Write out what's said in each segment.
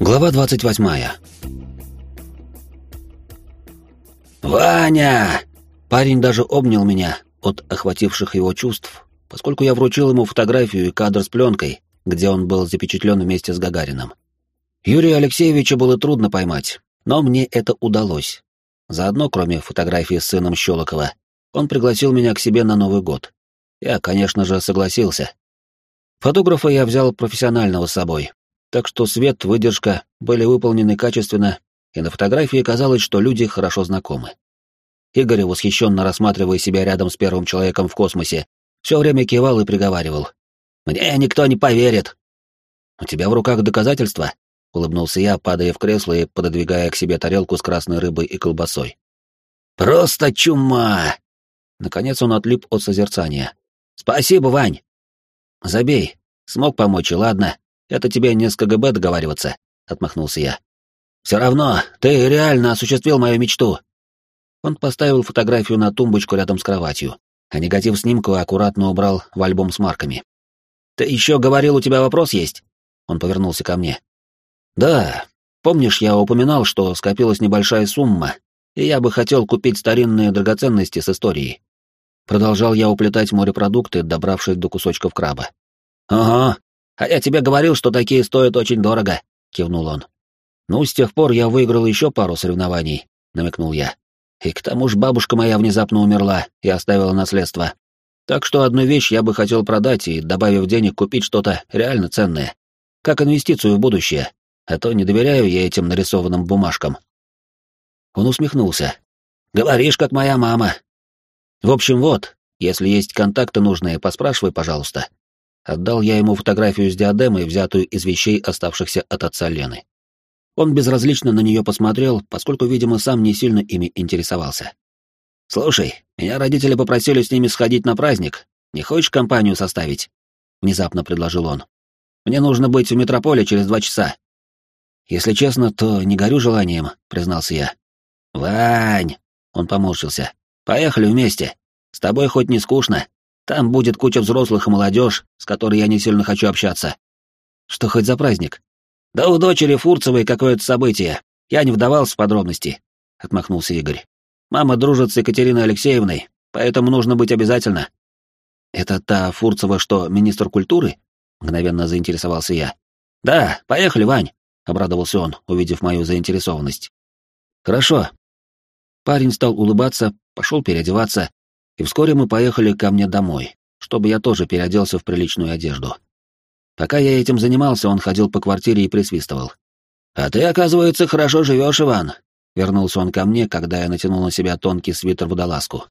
Глава 28. «Ваня!» Парень даже обнял меня от охвативших его чувств, поскольку я вручил ему фотографию и кадр с пленкой, где он был запечатлен вместе с Гагарином. Юрия Алексеевича было трудно поймать, но мне это удалось. Заодно, кроме фотографии с сыном Щелокова, он пригласил меня к себе на Новый год. Я, конечно же, согласился. Фотографа я взял профессионального с собой, так что свет, выдержка были выполнены качественно, и на фотографии казалось, что люди хорошо знакомы. Игорь, восхищенно рассматривая себя рядом с первым человеком в космосе, все время кивал и приговаривал. «Мне никто не поверит!» «У тебя в руках доказательства?» — улыбнулся я, падая в кресло и пододвигая к себе тарелку с красной рыбой и колбасой. «Просто чума!» Наконец он отлип от созерцания. «Спасибо, Вань!» «Забей. Смог помочь, ладно. Это тебе не с КГБ договариваться», — отмахнулся я. «Все равно, ты реально осуществил мою мечту». Он поставил фотографию на тумбочку рядом с кроватью, а негатив снимка аккуратно убрал в альбом с марками. «Ты еще говорил, у тебя вопрос есть?» Он повернулся ко мне. «Да, помнишь, я упоминал, что скопилась небольшая сумма, и я бы хотел купить старинные драгоценности с историей. Продолжал я уплетать морепродукты, добравшись до кусочков краба. «Ага, а я тебе говорил, что такие стоят очень дорого», — кивнул он. «Ну, с тех пор я выиграл еще пару соревнований», — намекнул я. «И к тому же бабушка моя внезапно умерла и оставила наследство. Так что одну вещь я бы хотел продать и, добавив денег, купить что-то реально ценное. Как инвестицию в будущее, а то не доверяю я этим нарисованным бумажкам». Он усмехнулся. «Говоришь, как моя мама. В общем, вот, если есть контакты нужные, поспрашивай, пожалуйста. Отдал я ему фотографию с диадемой, взятую из вещей, оставшихся от отца Лены. Он безразлично на нее посмотрел, поскольку, видимо, сам не сильно ими интересовался. «Слушай, меня родители попросили с ними сходить на праздник. Не хочешь компанию составить?» — внезапно предложил он. «Мне нужно быть в метрополе через два часа». «Если честно, то не горю желанием», — признался я. «Вань!» — он поморщился. Поехали вместе. С тобой хоть не скучно. Там будет куча взрослых и молодежь, с которой я не сильно хочу общаться. Что хоть за праздник? Да у дочери Фурцевой какое-то событие. Я не вдавался в подробности, — отмахнулся Игорь. Мама дружит с Екатериной Алексеевной, поэтому нужно быть обязательно. Это та Фурцева, что министр культуры? Мгновенно заинтересовался я. Да, поехали, Вань, — обрадовался он, увидев мою заинтересованность. Хорошо, Парень стал улыбаться, пошел переодеваться, и вскоре мы поехали ко мне домой, чтобы я тоже переоделся в приличную одежду. Пока я этим занимался, он ходил по квартире и присвистывал. «А ты, оказывается, хорошо живешь, Иван», — вернулся он ко мне, когда я натянул на себя тонкий свитер-водолазку.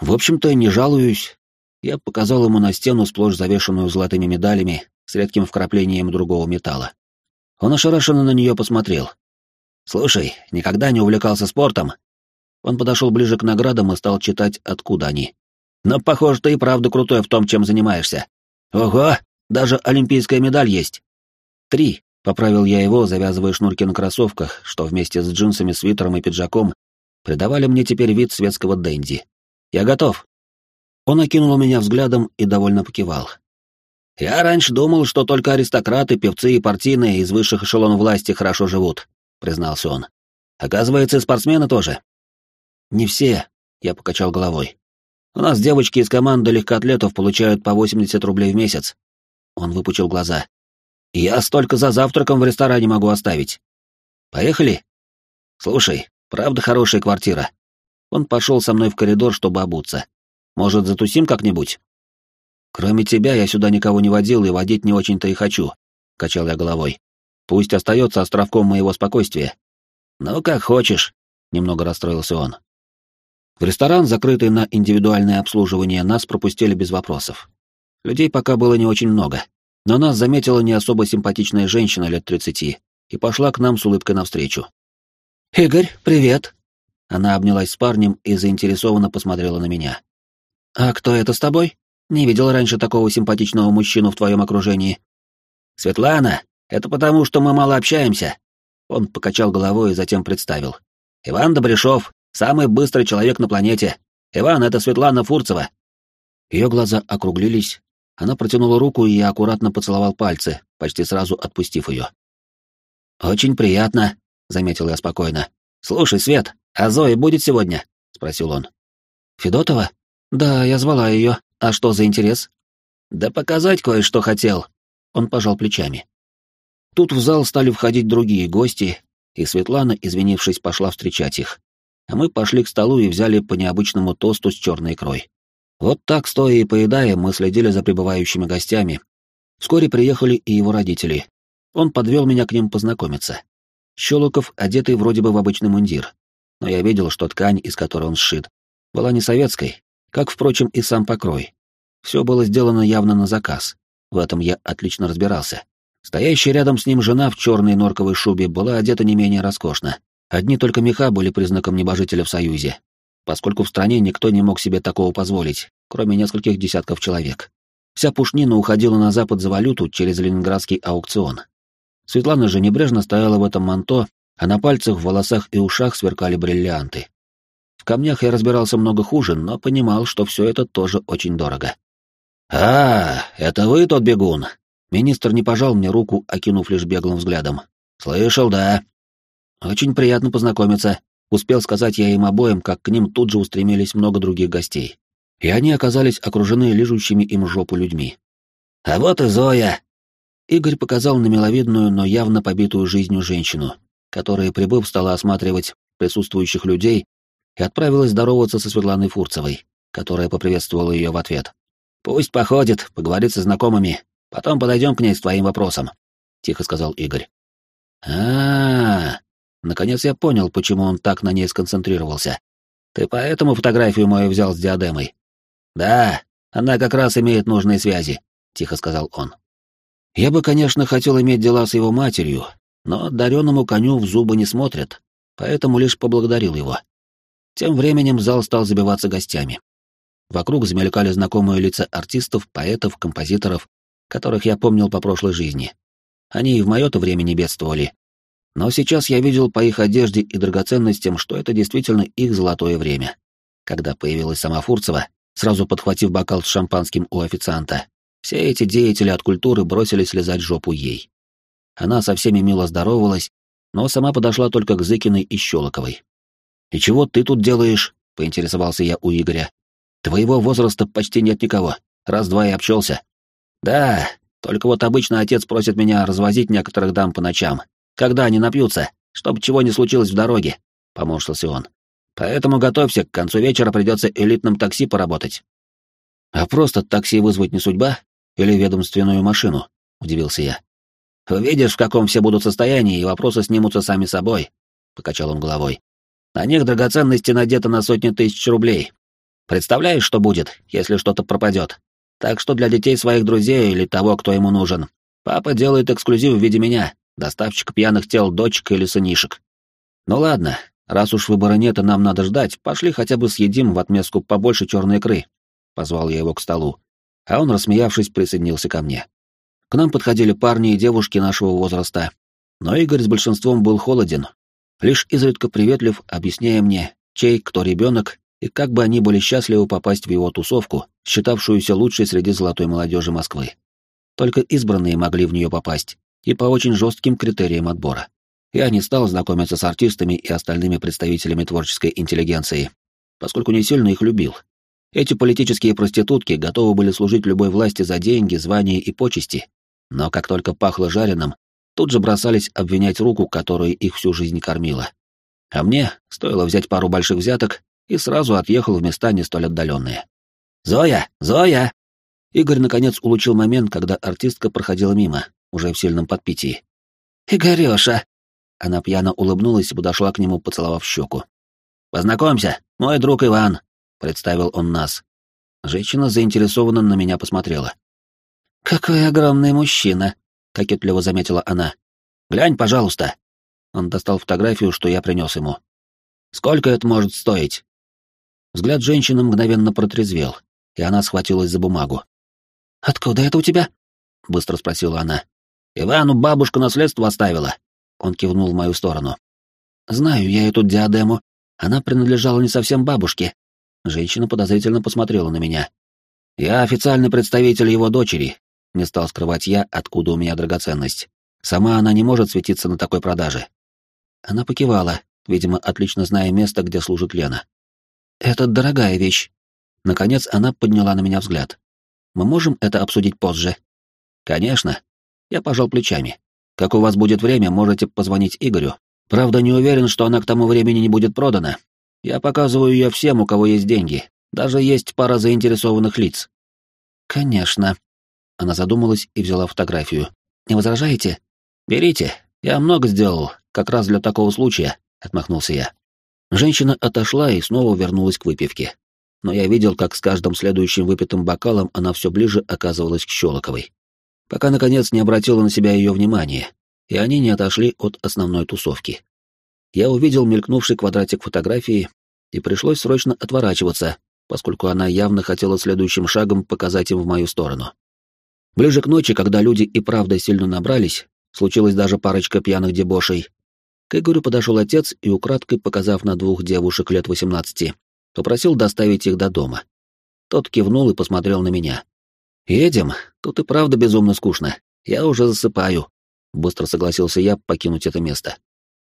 «В общем-то, не жалуюсь». Я показал ему на стену, сплошь завешенную золотыми медалями, с редким вкраплением другого металла. Он ошарашенно на нее посмотрел. «Слушай, никогда не увлекался спортом?» Он подошел ближе к наградам и стал читать, откуда они. «Но, похоже, ты и правда крутой в том, чем занимаешься. Ого, даже олимпийская медаль есть!» «Три», — поправил я его, завязывая шнурки на кроссовках, что вместе с джинсами, свитером и пиджаком придавали мне теперь вид светского денди. «Я готов». Он окинул меня взглядом и довольно покивал. «Я раньше думал, что только аристократы, певцы и партийные из высших эшелонов власти хорошо живут», — признался он. «Оказывается, и спортсмены тоже. «Не все», — я покачал головой. «У нас девочки из команды легкоатлетов получают по 80 рублей в месяц». Он выпучил глаза. «Я столько за завтраком в ресторане могу оставить. Поехали?» «Слушай, правда хорошая квартира?» Он пошел со мной в коридор, чтобы обуться. «Может, затусим как-нибудь?» «Кроме тебя я сюда никого не водил и водить не очень-то и хочу», — качал я головой. «Пусть остается островком моего спокойствия». «Ну, как хочешь», — немного расстроился он. В ресторан, закрытый на индивидуальное обслуживание, нас пропустили без вопросов. Людей пока было не очень много, но нас заметила не особо симпатичная женщина лет тридцати и пошла к нам с улыбкой навстречу. «Игорь, привет!» Она обнялась с парнем и заинтересованно посмотрела на меня. «А кто это с тобой? Не видел раньше такого симпатичного мужчину в твоем окружении». «Светлана, это потому, что мы мало общаемся». Он покачал головой и затем представил. «Иван Добряшов, Самый быстрый человек на планете. Иван, это Светлана Фурцева. Ее глаза округлились. Она протянула руку, и я аккуратно поцеловал пальцы, почти сразу отпустив ее. «Очень приятно», — заметил я спокойно. «Слушай, Свет, а Зоя будет сегодня?» — спросил он. «Федотова? Да, я звала ее. А что за интерес?» «Да показать кое-что хотел». Он пожал плечами. Тут в зал стали входить другие гости, и Светлана, извинившись, пошла встречать их. А мы пошли к столу и взяли по необычному тосту с черной икрой. Вот так, стоя и поедая, мы следили за прибывающими гостями. Вскоре приехали и его родители. Он подвел меня к ним познакомиться. Щелоков, одетый вроде бы в обычный мундир. Но я видел, что ткань, из которой он сшит, была не советской, как, впрочем, и сам покрой. Все было сделано явно на заказ. В этом я отлично разбирался. Стоящая рядом с ним жена в черной норковой шубе была одета не менее роскошно. Одни только меха были признаком небожителя в Союзе, поскольку в стране никто не мог себе такого позволить, кроме нескольких десятков человек. Вся пушнина уходила на запад за валюту через ленинградский аукцион. Светлана же небрежно стояла в этом манто, а на пальцах, волосах и ушах сверкали бриллианты. В камнях я разбирался много хуже, но понимал, что все это тоже очень дорого. «А, это вы тот бегун?» Министр не пожал мне руку, окинув лишь беглым взглядом. «Слышал, да». «Очень приятно познакомиться», — успел сказать я им обоим, как к ним тут же устремились много других гостей. И они оказались окружены лижущими им жопу людьми. «А вот и Зоя!» Игорь показал на миловидную, но явно побитую жизнью женщину, которая, прибыв, стала осматривать присутствующих людей и отправилась здороваться со Светланой Фурцевой, которая поприветствовала ее в ответ. «Пусть походит, поговорит со знакомыми, потом подойдем к ней с твоим вопросом», — тихо сказал Игорь. а, -а, -а Наконец я понял, почему он так на ней сконцентрировался. Ты поэтому фотографию мою взял с диадемой? Да, она как раз имеет нужные связи, тихо сказал он. Я бы, конечно, хотел иметь дела с его матерью, но дареному коню в зубы не смотрят, поэтому лишь поблагодарил его. Тем временем зал стал забиваться гостями. Вокруг замелькали знакомые лица артистов, поэтов, композиторов, которых я помнил по прошлой жизни. Они и в мое-то время не бедствовали, но сейчас я видел по их одежде и драгоценностям, что это действительно их золотое время. Когда появилась сама Фурцева, сразу подхватив бокал с шампанским у официанта, все эти деятели от культуры бросились лизать жопу ей. Она со всеми мило здоровалась, но сама подошла только к Зыкиной и Щелоковой. «И чего ты тут делаешь?» — поинтересовался я у Игоря. «Твоего возраста почти нет никого. Раз-два и общался». «Да, только вот обычно отец просит меня развозить некоторых дам по ночам, когда они напьются, чтобы чего не случилось в дороге», — поморщился он. «Поэтому готовься, к концу вечера придется элитным такси поработать». «А просто такси вызвать не судьба? Или ведомственную машину?» — удивился я. «Увидишь, в каком все будут состоянии, и вопросы снимутся сами собой», — покачал он головой. «На них драгоценности надеты на сотни тысяч рублей. Представляешь, что будет, если что-то пропадет? Так что для детей своих друзей или того, кто ему нужен, папа делает эксклюзив в виде меня, Доставщик пьяных тел дочек или сынишек. Ну ладно, раз уж выбора нет и нам надо ждать, пошли хотя бы съедим в отместку побольше черной икры. Позвал я его к столу, а он, рассмеявшись, присоединился ко мне. К нам подходили парни и девушки нашего возраста, но Игорь с большинством был холоден, лишь изредка приветлив, объясняя мне, чей кто ребенок и как бы они были счастливы попасть в его тусовку, считавшуюся лучшей среди золотой молодежи Москвы. Только избранные могли в нее попасть, и по очень жестким критериям отбора. Я не стал знакомиться с артистами и остальными представителями творческой интеллигенции, поскольку не сильно их любил. Эти политические проститутки готовы были служить любой власти за деньги, звания и почести, но как только пахло жареным, тут же бросались обвинять руку, которая их всю жизнь кормила. А мне стоило взять пару больших взяток и сразу отъехал в места не столь отдаленные. «Зоя! Зоя!» Игорь наконец улучил момент, когда артистка проходила мимо, уже в сильном подпитии. «Игорёша!» Она пьяно улыбнулась и подошла к нему, поцеловав щеку. «Познакомься, мой друг Иван», — представил он нас. Женщина заинтересованно на меня посмотрела. «Какой огромный мужчина», — кокетливо заметила она. «Глянь, пожалуйста». Он достал фотографию, что я принес ему. «Сколько это может стоить?» Взгляд женщины мгновенно протрезвел, и она схватилась за бумагу. «Откуда это у тебя?» — быстро спросила она. Ивану бабушка наследство оставила. Он кивнул в мою сторону. Знаю я эту диадему. Она принадлежала не совсем бабушке. Женщина подозрительно посмотрела на меня. Я официальный представитель его дочери. Не стал скрывать я, откуда у меня драгоценность. Сама она не может светиться на такой продаже. Она покивала, видимо, отлично зная место, где служит Лена. «Это дорогая вещь». Наконец она подняла на меня взгляд. «Мы можем это обсудить позже?» «Конечно». Я пожал плечами. «Как у вас будет время, можете позвонить Игорю. Правда, не уверен, что она к тому времени не будет продана. Я показываю ее всем, у кого есть деньги. Даже есть пара заинтересованных лиц». «Конечно». Она задумалась и взяла фотографию. «Не возражаете?» «Берите. Я много сделал, как раз для такого случая», — отмахнулся я. Женщина отошла и снова вернулась к выпивке. Но я видел, как с каждым следующим выпитым бокалом она все ближе оказывалась к Щелоковой. Пока, наконец, не обратила на себя ее внимание, и они не отошли от основной тусовки. Я увидел мелькнувший квадратик фотографии, и пришлось срочно отворачиваться, поскольку она явно хотела следующим шагом показать им в мою сторону. Ближе к ночи, когда люди и правда сильно набрались, случилась даже парочка пьяных дебошей, к Игорю подошел отец и, украдкой показав на двух девушек лет восемнадцати, попросил доставить их до дома. Тот кивнул и посмотрел на меня. «Едем. Тут и правда безумно скучно. Я уже засыпаю», — быстро согласился я покинуть это место.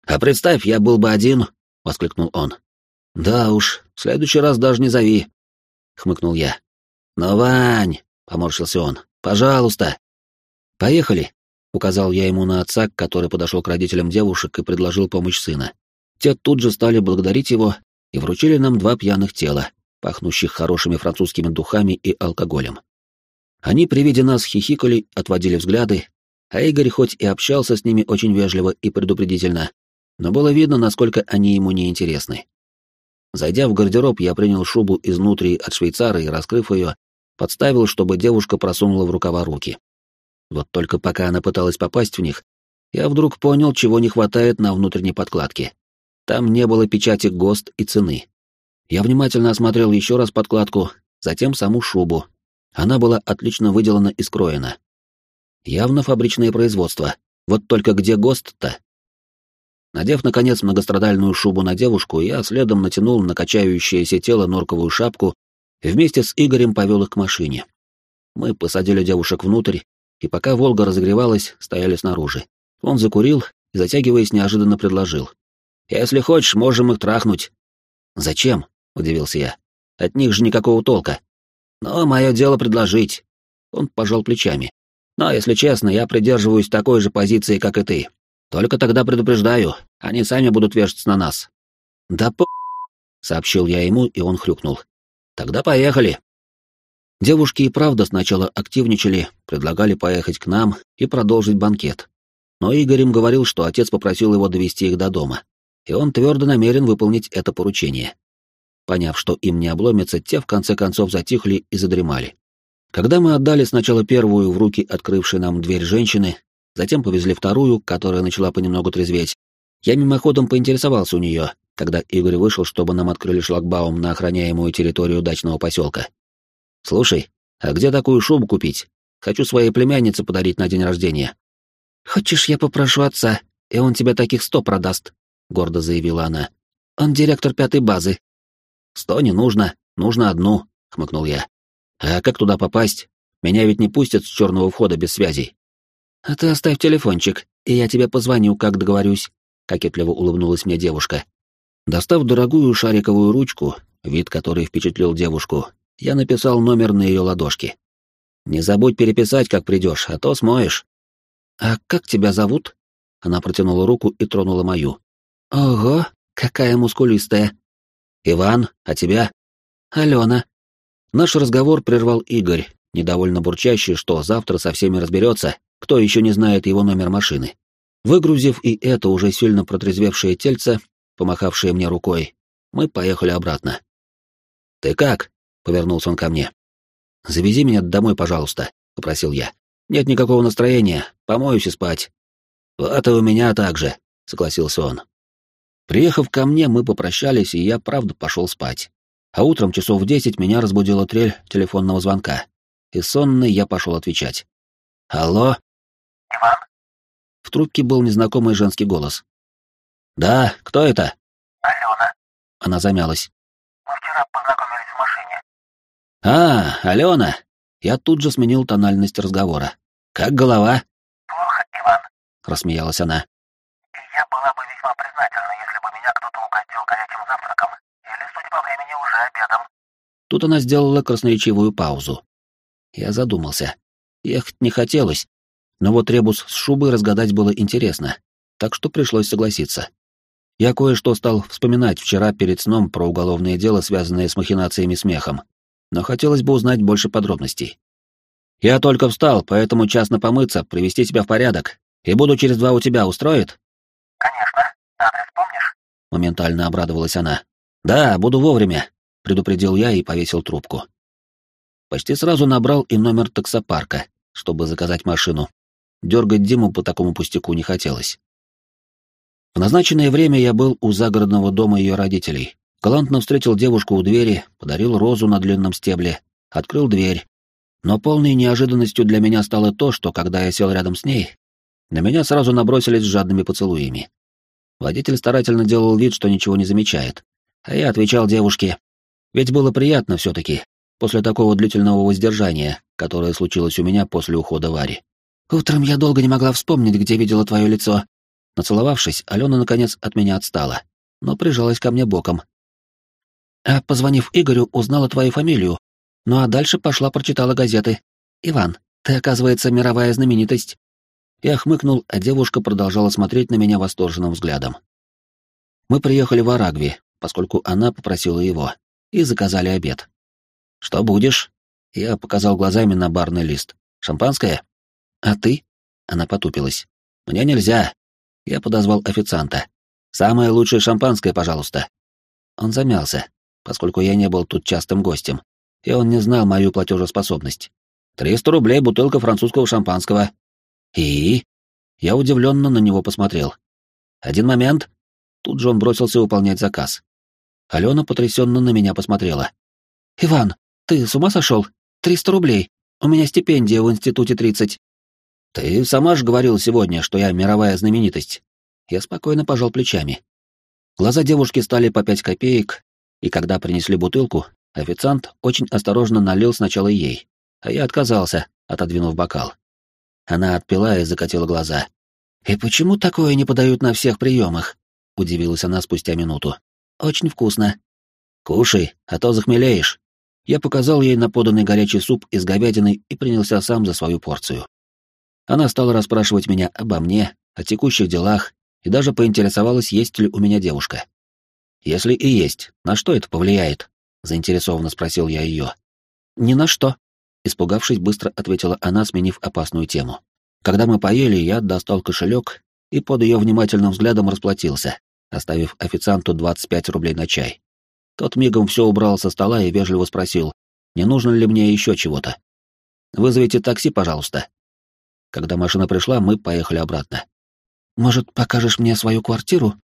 «А представь, я был бы один», — воскликнул он. «Да уж, в следующий раз даже не зови», — хмыкнул я. «Но, Вань», — поморщился он, — «пожалуйста». «Поехали», — указал я ему на отца, который подошел к родителям девушек и предложил помощь сына. Те тут же стали благодарить его и вручили нам два пьяных тела, пахнущих хорошими французскими духами и алкоголем. Они при виде нас хихикали, отводили взгляды, а Игорь хоть и общался с ними очень вежливо и предупредительно, но было видно, насколько они ему не интересны. Зайдя в гардероб, я принял шубу изнутри от швейцара и, раскрыв ее, подставил, чтобы девушка просунула в рукава руки. Вот только пока она пыталась попасть в них, я вдруг понял, чего не хватает на внутренней подкладке. Там не было печати ГОСТ и цены. Я внимательно осмотрел еще раз подкладку, затем саму шубу. Она была отлично выделана и скроена. Явно фабричное производство. Вот только где ГОСТ-то? Надев, наконец, многострадальную шубу на девушку, я следом натянул на качающееся тело норковую шапку и вместе с Игорем повел их к машине. Мы посадили девушек внутрь, и пока «Волга» разогревалась, стояли снаружи. Он закурил и, затягиваясь, неожиданно предложил. «Если хочешь, можем их трахнуть». «Зачем?» — удивился я. «От них же никакого толка». «Но мое дело предложить». Он пожал плечами. «Но, если честно, я придерживаюсь такой же позиции, как и ты. Только тогда предупреждаю, они сами будут вешаться на нас». «Да по...» — сообщил я ему, и он хрюкнул. «Тогда поехали». Девушки и правда сначала активничали, предлагали поехать к нам и продолжить банкет. Но Игорь говорил, что отец попросил его довести их до дома, и он твердо намерен выполнить это поручение. Поняв, что им не обломится, те в конце концов затихли и задремали. Когда мы отдали сначала первую в руки открывшей нам дверь женщины, затем повезли вторую, которая начала понемногу трезветь, я мимоходом поинтересовался у нее, когда Игорь вышел, чтобы нам открыли шлагбаум на охраняемую территорию дачного поселка. «Слушай, а где такую шубу купить? Хочу своей племяннице подарить на день рождения». «Хочешь, я попрошу отца, и он тебе таких сто продаст», — гордо заявила она. «Он директор пятой базы». «Сто не нужно, нужно одну», — хмыкнул я. «А как туда попасть? Меня ведь не пустят с черного входа без связей». «А ты оставь телефончик, и я тебе позвоню, как договорюсь», — кокетливо улыбнулась мне девушка. Достав дорогую шариковую ручку, вид которой впечатлил девушку, я написал номер на ее ладошке. «Не забудь переписать, как придешь, а то смоешь». «А как тебя зовут?» Она протянула руку и тронула мою. «Ого, какая мускулистая!» «Иван, а тебя?» «Алена». Наш разговор прервал Игорь, недовольно бурчащий, что завтра со всеми разберется, кто еще не знает его номер машины. Выгрузив и это уже сильно протрезвевшее тельце, помахавшее мне рукой, мы поехали обратно. «Ты как?» — повернулся он ко мне. «Завези меня домой, пожалуйста», — попросил я. «Нет никакого настроения, помоюсь и спать». «Вот и у меня так же», — согласился он. Приехав ко мне, мы попрощались, и я, правда, пошел спать. А утром часов в десять меня разбудила трель телефонного звонка. И сонный я пошел отвечать. «Алло?» «Иван?» В трубке был незнакомый женский голос. «Да, кто это?» «Алена». Она замялась. «Мы вчера познакомились в машине. «А, Алена!» Я тут же сменил тональность разговора. «Как голова?» «Плохо, Иван». рассмеялась она. И я была бы весьма признательна, Тут она сделала красноречивую паузу. Я задумался. Ехать не хотелось, но вот ребус с шубой разгадать было интересно, так что пришлось согласиться. Я кое-что стал вспоминать вчера перед сном про уголовное дело, связанное с махинациями смехом, но хотелось бы узнать больше подробностей. Я только встал, поэтому честно помыться, привести себя в порядок, и буду через два у тебя, устроит? Конечно. Адрес помнишь? Моментально обрадовалась она. Да, буду вовремя, предупредил я и повесил трубку. Почти сразу набрал и номер таксопарка, чтобы заказать машину. Дергать Диму по такому пустяку не хотелось. В назначенное время я был у загородного дома ее родителей. Галантно встретил девушку у двери, подарил розу на длинном стебле, открыл дверь. Но полной неожиданностью для меня стало то, что, когда я сел рядом с ней, на меня сразу набросились жадными поцелуями. Водитель старательно делал вид, что ничего не замечает. А я отвечал девушке. Ведь было приятно все-таки, после такого длительного воздержания, которое случилось у меня после ухода Вари. «Утром я долго не могла вспомнить, где видела твое лицо», Нацеловавшись, Алена наконец от меня отстала, но прижалась ко мне боком. А позвонив Игорю, узнала твою фамилию. Ну а дальше пошла прочитала газеты. Иван, ты, оказывается, мировая знаменитость. Я хмыкнул, а девушка продолжала смотреть на меня восторженным взглядом. Мы приехали в Арагви, поскольку она попросила его, и заказали обед. «Что будешь?» Я показал глазами на барный лист. «Шампанское?» «А ты?» Она потупилась. «Мне нельзя. Я подозвал официанта. «Самое лучшее шампанское, пожалуйста». Он замялся, поскольку я не был тут частым гостем, и он не знал мою платежеспособность. «Триста рублей бутылка французского шампанского». «И?» Я удивленно на него посмотрел. «Один момент». Тут же он бросился выполнять заказ. Алена потрясенно на меня посмотрела. «Иван, ты с ума сошел? Триста рублей. У меня стипендия в институте тридцать. Ты сама же говорил сегодня, что я мировая знаменитость. Я спокойно пожал плечами. Глаза девушки стали по пять копеек, и когда принесли бутылку, официант очень осторожно налил сначала ей, а я отказался, отодвинув бокал. Она отпила и закатила глаза. «И почему такое не подают на всех приемах?» — удивилась она спустя минуту. «Очень вкусно». «Кушай, а то захмелеешь». Я показал ей на поданный горячий суп из говядины и принялся сам за свою порцию. Она стала расспрашивать меня обо мне, о текущих делах и даже поинтересовалась, есть ли у меня девушка. «Если и есть, на что это повлияет?» — заинтересованно спросил я ее. «Ни на что», — испугавшись, быстро ответила она, сменив опасную тему. Когда мы поели, я достал кошелек и под ее внимательным взглядом расплатился, оставив официанту 25 рублей на чай. Тот мигом все убрал со стола и вежливо спросил, не нужно ли мне еще чего-то. «Вызовите такси, пожалуйста», когда машина пришла, мы поехали обратно. «Может, покажешь мне свою квартиру?»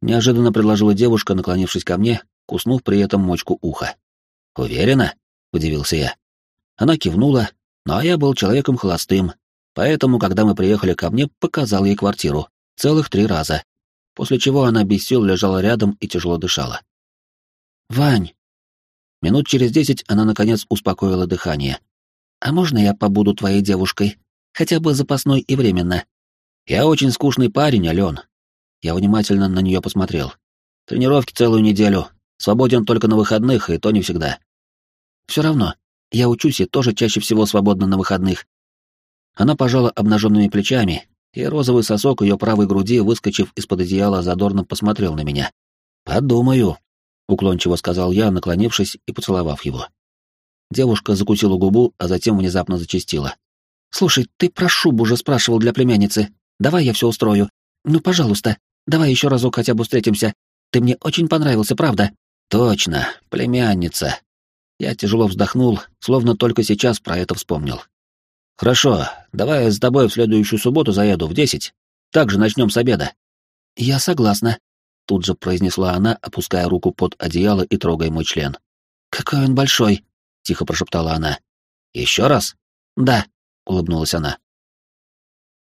Неожиданно предложила девушка, наклонившись ко мне, куснув при этом мочку уха. «Уверена?» — удивился я. Она кивнула, но я был человеком холостым, поэтому, когда мы приехали ко мне, показал ей квартиру. Целых три раза. После чего она без сил лежала рядом и тяжело дышала. «Вань!» Минут через десять она, наконец, успокоила дыхание. «А можно я побуду твоей девушкой?» хотя бы запасной и временно. Я очень скучный парень, Ален. Я внимательно на нее посмотрел. Тренировки целую неделю, свободен только на выходных, и то не всегда. Все равно, я учусь и тоже чаще всего свободна на выходных. Она пожала обнаженными плечами, и розовый сосок ее правой груди, выскочив из-под одеяла, задорно посмотрел на меня. «Подумаю», — уклончиво сказал я, наклонившись и поцеловав его. Девушка закусила губу, а затем внезапно зачастила. «Слушай, ты про шубу уже спрашивал для племянницы. Давай я все устрою. Ну, пожалуйста, давай еще разок хотя бы встретимся. Ты мне очень понравился, правда?» «Точно, племянница». Я тяжело вздохнул, словно только сейчас про это вспомнил. «Хорошо, давай я с тобой в следующую субботу заеду в десять. Также начнем с обеда». «Я согласна», — тут же произнесла она, опуская руку под одеяло и трогая мой член. «Какой он большой», — тихо прошептала она. «Еще раз?» «Да», — улыбнулась она.